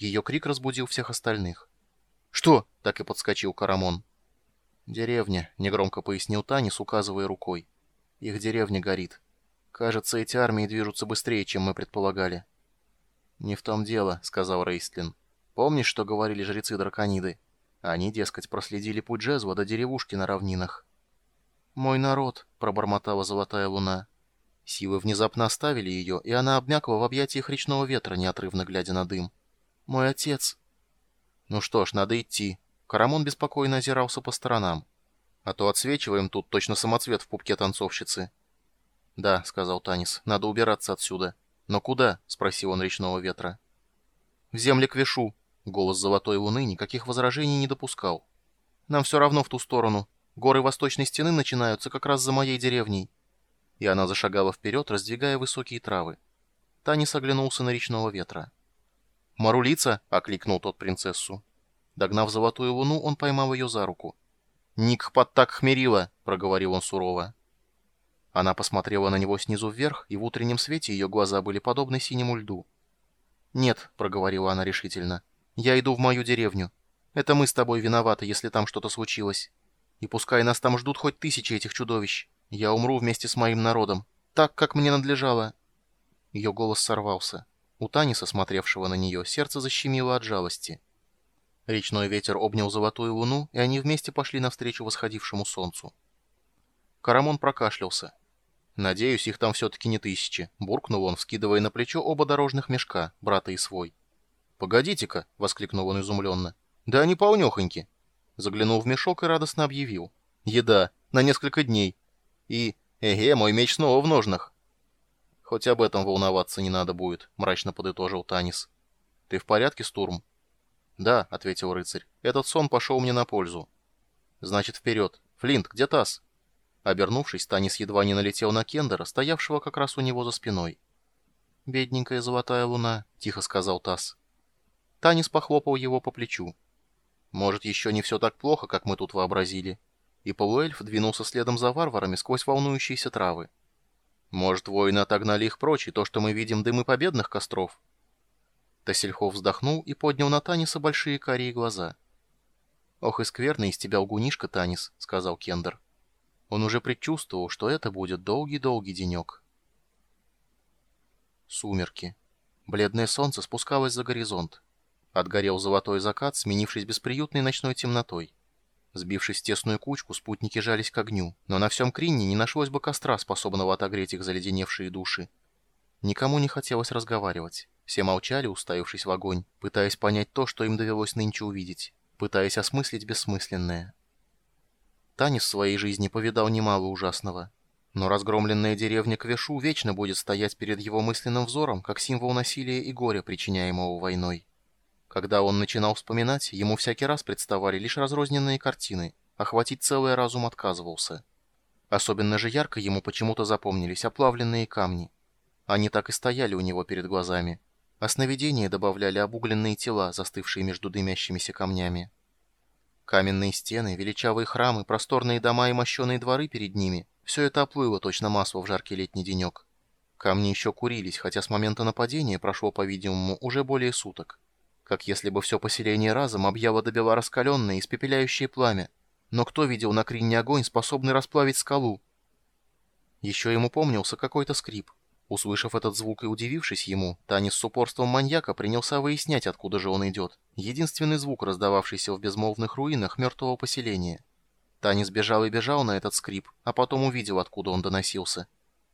Ее крик разбудил всех остальных. «Что?» — так и подскочил Карамон. «Деревня», — негромко пояснил Танис, указывая рукой. «Их деревня горит. Кажется, эти армии движутся быстрее, чем мы предполагали». «Не в том дело», — сказал Рейстлин. «Помнишь, что говорили жрецы Дракониды? Они, дескать, проследили путь Джезва до деревушки на равнинах». «Мой народ», — пробормотала Золотая Луна. Силы внезапно оставили ее, и она обмякла в объятиях речного ветра, неотрывно глядя на дым. «Мой отец...» «Ну что ж, надо идти». Карамон беспокойно озирался по сторонам. «А то отсвечиваем тут точно самоцвет в пупке танцовщицы». «Да», — сказал Танис, — «надо убираться отсюда». «Но куда?» — спросил он речного ветра. «В земли Квешу». Голос Золотой Луны никаких возражений не допускал. «Нам все равно в ту сторону. Горы Восточной Стены начинаются как раз за моей деревней». И она зашагала вперед, раздвигая высокие травы. Танис оглянулся на речного ветра. «Марулица!» — окликнул тот принцессу. Догнав золотую луну, он поймал ее за руку. «Ник подтак хмерила!» — проговорил он сурово. Она посмотрела на него снизу вверх, и в утреннем свете ее глаза были подобны синему льду. «Нет», — проговорила она решительно, — «я иду в мою деревню. Это мы с тобой виноваты, если там что-то случилось. И пускай нас там ждут хоть тысячи этих чудовищ, я умру вместе с моим народом, так, как мне надлежало». Ее голос сорвался. У Таниса, смотревшего на нее, сердце защемило от жалости. Речной ветер обнял золотую луну, и они вместе пошли навстречу восходившему солнцу. Карамон прокашлялся. «Надеюсь, их там все-таки не тысячи», — буркнул он, вскидывая на плечо оба дорожных мешка, брата и свой. «Погодите-ка», — воскликнул он изумленно. «Да они полнехоньки». Заглянул в мешок и радостно объявил. «Еда. На несколько дней. И... Эге, мой меч снова в ножнах». «Хоть об этом волноваться не надо будет», — мрачно подытожил Танис. «Ты в порядке, Стурм?» «Да», — ответил рыцарь. «Этот сон пошел мне на пользу». «Значит, вперед. Флинт, где таз?» Обернувшись, Танис едва не налетел на Кендера, стоявшего как раз у него за спиной. «Бедненькая золотая луна», — тихо сказал Тасс. Танис похлопал его по плечу. «Может, еще не все так плохо, как мы тут вообразили?» И полуэльф двинулся следом за варварами сквозь волнующиеся травы. Может, воины отогнали их прочь, и то, что мы видим дымы победных костров?» Тассельхов вздохнул и поднял на Таниса большие карие глаза. «Ох и скверный из тебя лгунишка, Танис», — сказал Кендер. Он уже предчувствовал, что это будет долгий-долгий денек. Сумерки. Бледное солнце спускалось за горизонт. Отгорел золотой закат, сменившись бесприютной ночной темнотой. Сбившись в тесную кучку, спутники жались к огню, но на всем Кринне не нашлось бы костра, способного отогреть их заледеневшие души. Никому не хотелось разговаривать. Все молчали, уставившись в огонь, пытаясь понять то, что им довелось нынче увидеть, пытаясь осмыслить бессмысленное. Танис в своей жизни повидал немало ужасного. Но разгромленная деревня Квешу вечно будет стоять перед его мысленным взором, как символ насилия и горя, причиняемого войной. Когда он начинал вспоминать, ему всякий раз представали лишь разрозненные картины, охватить целый разум отказывался. Особенно же ярко ему почему-то запомнились оплавленные камни. Они так и стояли у него перед глазами. А сновидения добавляли обугленные тела, застывшие между дымящимися камнями. Каменные стены, величавые храмы, просторные дома и мощеные дворы перед ними — все это оплыло точно масло в жаркий летний денек. Камни еще курились, хотя с момента нападения прошло, по-видимому, уже более суток как если бы все поселение разом объяло до бела раскаленное, испепеляющее пламя. Но кто видел на Кринне огонь, способный расплавить скалу? Еще ему помнился какой-то скрип. Услышав этот звук и удивившись ему, Танис с упорством маньяка принялся выяснять, откуда же он идет. Единственный звук, раздававшийся в безмолвных руинах мертвого поселения. Танис бежал и бежал на этот скрип, а потом увидел, откуда он доносился.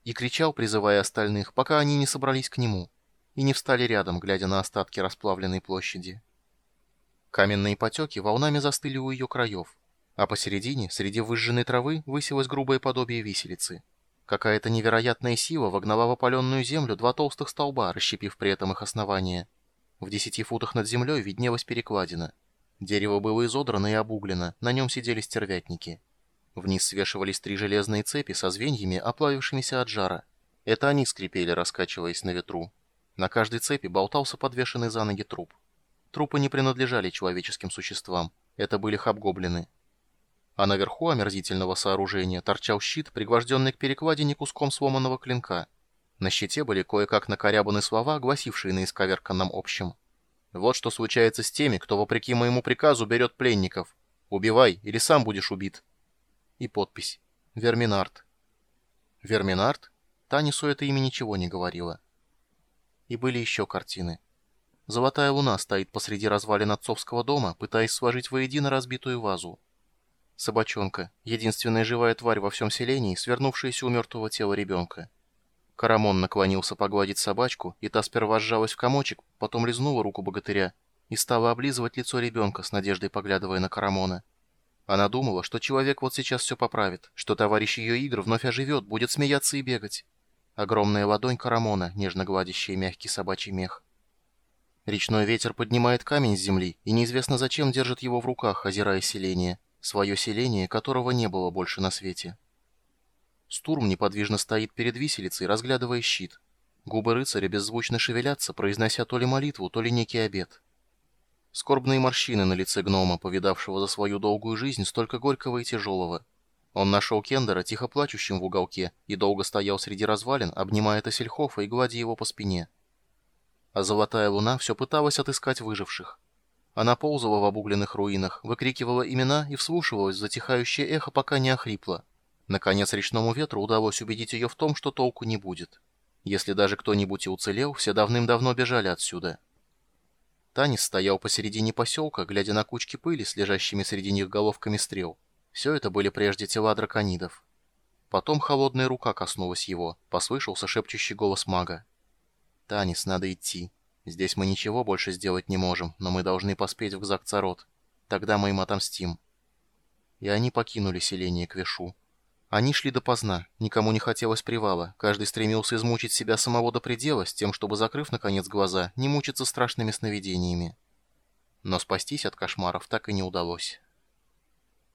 И кричал, призывая остальных, пока они не собрались к нему и не встали рядом, глядя на остатки расплавленной площади. Каменные потеки волнами застыли у ее краев, а посередине, среди выжженной травы, высилось грубое подобие виселицы. Какая-то невероятная сила вогнала в опаленную землю два толстых столба, расщепив при этом их основание. В десяти футах над землей виднелась перекладина. Дерево было изодрано и обуглено, на нем сидели стервятники. Вниз свешивались три железные цепи со звеньями, оплавившимися от жара. Это они скрипели, раскачиваясь на ветру. На каждой цепи болтался подвешенный за ноги труп. Трупы не принадлежали человеческим существам, это были хабгоблины. А наверху омерзительного сооружения торчал щит, пригвожденный к перекладине куском сломанного клинка. На щите были кое-как накорябаны слова, гласившие на исковерканном общем. Вот что случается с теми, кто, вопреки моему приказу, берет пленников. Убивай, или сам будешь убит. И подпись. Верминард. Верминард? Танису это имя ничего не говорило. И были еще картины. Золотая луна стоит посреди развалин отцовского дома, пытаясь сложить воедино разбитую вазу. Собачонка, единственная живая тварь во всем селении, свернувшаяся у мертвого тела ребенка. Карамон наклонился погладить собачку, и та сперва сжалась в комочек, потом лизнула руку богатыря и стала облизывать лицо ребенка, с надеждой поглядывая на Карамона. Она думала, что человек вот сейчас все поправит, что товарищ ее игр вновь оживет, будет смеяться и бегать. Огромная ладонь Карамона, нежно гладящая мягкий собачий мех. Речной ветер поднимает камень с земли и неизвестно зачем держит его в руках, озирая селение, свое селение, которого не было больше на свете. Стурм неподвижно стоит перед виселицей, разглядывая щит. Губы рыцаря беззвучно шевелятся, произнося то ли молитву, то ли некий обет. Скорбные морщины на лице гнома, повидавшего за свою долгую жизнь столько горького и тяжелого. Он нашел Кендера тихо плачущим в уголке и долго стоял среди развалин, обнимая Тассельхофа и гладя его по спине. А золотая луна все пыталась отыскать выживших. Она ползала в обугленных руинах, выкрикивала имена и вслушивалась в затихающее эхо, пока не охрипла. Наконец речному ветру удалось убедить ее в том, что толку не будет. Если даже кто-нибудь и уцелел, все давным-давно бежали отсюда. Танис стоял посередине поселка, глядя на кучки пыли с лежащими среди них головками стрел. Все это были прежде тела драконидов. Потом холодная рука коснулась его, послышался шепчущий голос мага. «Танис, надо идти. Здесь мы ничего больше сделать не можем, но мы должны поспеть в Гзакцарот. Тогда мы им отомстим». И они покинули селение Квешу. Они шли допоздна, никому не хотелось привала, каждый стремился измучить себя самого до предела, с тем, чтобы, закрыв, наконец, глаза, не мучиться страшными сновидениями. Но спастись от кошмаров так и не удалось.